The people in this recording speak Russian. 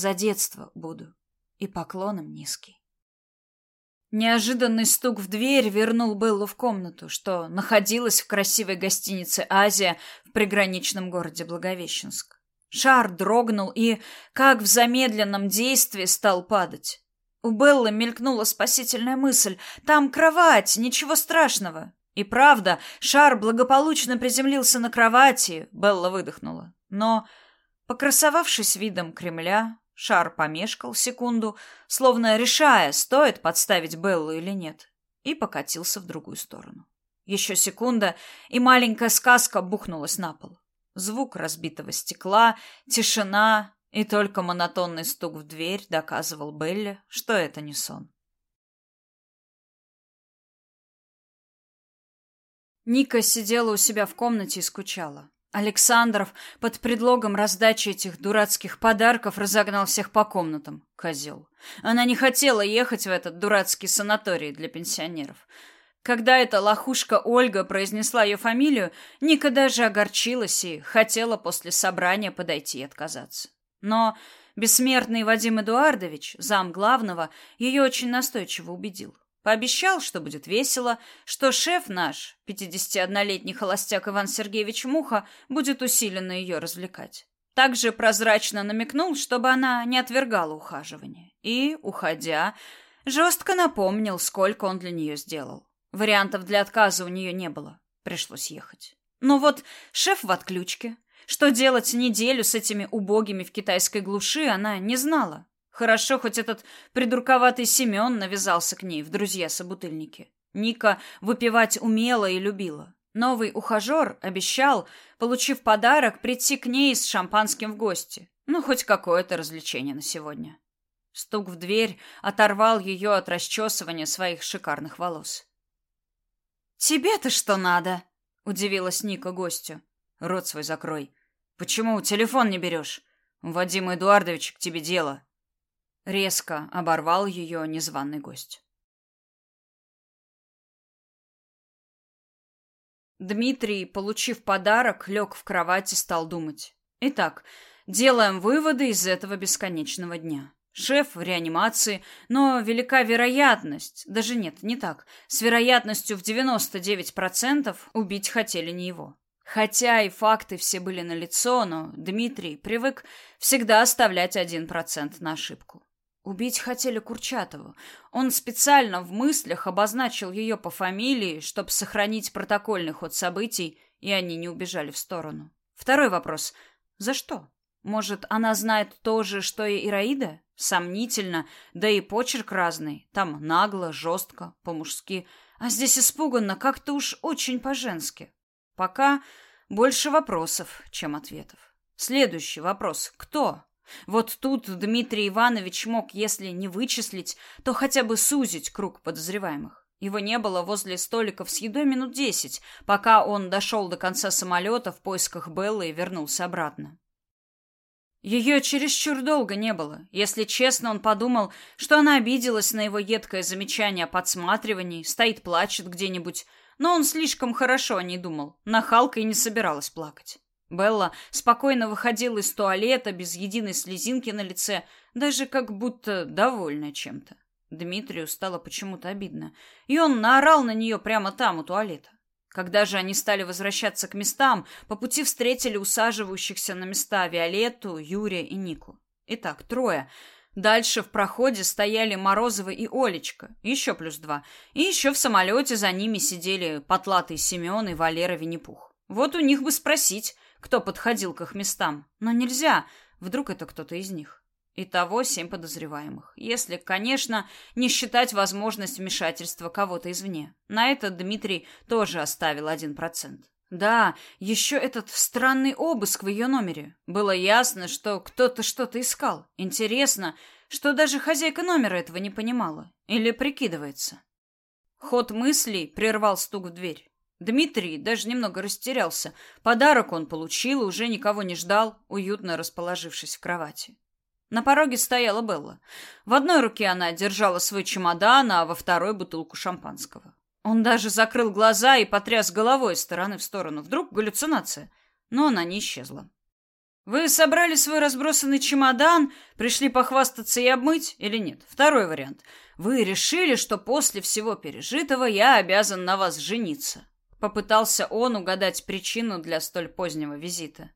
за детство буду. И поклоном низкий. Неожиданный стук в дверь вернул Беллу в комнату, что находилась в красивой гостинице «Азия» в приграничном городе Благовещенск. Шар дрогнул и, как в замедленном действии, стал падать. У Беллы мелькнула спасительная мысль. «Там кровать, ничего страшного». И правда, шар благополучно приземлился на кровати, Белла выдохнула. Но, покрасовавшись видом Кремля, Шар помешкал секунду, словно решая, стоит подставить Беллу или нет, и покатился в другую сторону. Еще секунда, и маленькая сказка бухнулась на пол. Звук разбитого стекла, тишина и только монотонный стук в дверь доказывал Белле, что это не сон. Ника сидела у себя в комнате и скучала. Александров под предлогом раздачи этих дурацких подарков разогнал всех по комнатам. Козел. Она не хотела ехать в этот дурацкий санаторий для пенсионеров. Когда эта лохушка Ольга произнесла ее фамилию, Ника даже огорчилась и хотела после собрания подойти и отказаться. Но бессмертный Вадим Эдуардович, зам главного, ее очень настойчиво убедил. Пообещал, что будет весело, что шеф наш, 51-летний холостяк Иван Сергеевич Муха, будет усиленно ее развлекать. Также прозрачно намекнул, чтобы она не отвергала ухаживание. И, уходя, жестко напомнил, сколько он для нее сделал. Вариантов для отказа у нее не было. Пришлось ехать. Но вот шеф в отключке. Что делать неделю с этими убогими в китайской глуши, она не знала. Хорошо, хоть этот придурковатый Семен навязался к ней в друзья-собутыльники. Ника выпивать умела и любила. Новый ухажер обещал, получив подарок, прийти к ней с шампанским в гости. Ну, хоть какое-то развлечение на сегодня. Стук в дверь оторвал ее от расчесывания своих шикарных волос. «Тебе-то что надо?» — удивилась Ника гостю. «Рот свой закрой. Почему телефон не берешь? Вадим Эдуардович, к тебе дело». Резко оборвал ее незваный гость. Дмитрий, получив подарок, лег в кровать и стал думать. Итак, делаем выводы из этого бесконечного дня. Шеф в реанимации, но велика вероятность, даже нет, не так, с вероятностью в 99% убить хотели не его. Хотя и факты все были налицо, но Дмитрий привык всегда оставлять 1% на ошибку. Убить хотели Курчатову. Он специально в мыслях обозначил ее по фамилии, чтобы сохранить протокольный ход событий, и они не убежали в сторону. Второй вопрос. За что? Может, она знает то же, что и Ираида? Сомнительно, да и почерк разный. Там нагло, жестко, по-мужски. А здесь испуганно, как-то уж очень по-женски. Пока больше вопросов, чем ответов. Следующий вопрос. Кто? Вот тут Дмитрий Иванович мог, если не вычислить, то хотя бы сузить круг подозреваемых. Его не было возле столиков с едой минут десять, пока он дошел до конца самолета в поисках Беллы и вернулся обратно. Ее чересчур долго не было. Если честно, он подумал, что она обиделась на его едкое замечание о подсматривании, стоит плачет где-нибудь, но он слишком хорошо о ней думал. Нахалка и не собиралась плакать. Белла спокойно выходила из туалета без единой слезинки на лице, даже как будто довольна чем-то. Дмитрию стало почему-то обидно, и он наорал на нее прямо там, у туалета. Когда же они стали возвращаться к местам, по пути встретили усаживающихся на места Виолетту, Юрия и Нику. Итак, трое. Дальше в проходе стояли Морозова и Олечка, еще плюс два. И еще в самолете за ними сидели потлатый Семен и Валера Винни-Пух. Вот у них бы спросить, кто подходил к их местам, но нельзя, вдруг это кто-то из них. Итого семь подозреваемых. Если, конечно, не считать возможность вмешательства кого-то извне. На это Дмитрий тоже оставил один процент. Да, еще этот странный обыск в ее номере. Было ясно, что кто-то что-то искал. Интересно, что даже хозяйка номера этого не понимала. Или прикидывается. Ход мыслей прервал стук в дверь. Дмитрий даже немного растерялся. Подарок он получил и уже никого не ждал, уютно расположившись в кровати. На пороге стояла Белла. В одной руке она держала свой чемодан, а во второй бутылку шампанского. Он даже закрыл глаза и потряс головой из стороны в сторону. Вдруг галлюцинация, но она не исчезла. Вы собрали свой разбросанный чемодан, пришли похвастаться и обмыть или нет? Второй вариант. Вы решили, что после всего пережитого я обязан на вас жениться. Попытался он угадать причину для столь позднего визита.